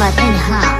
Matanha.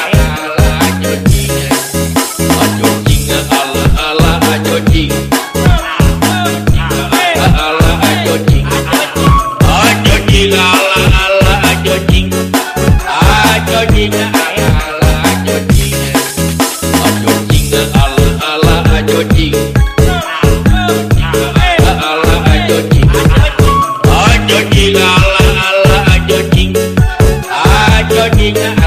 Godina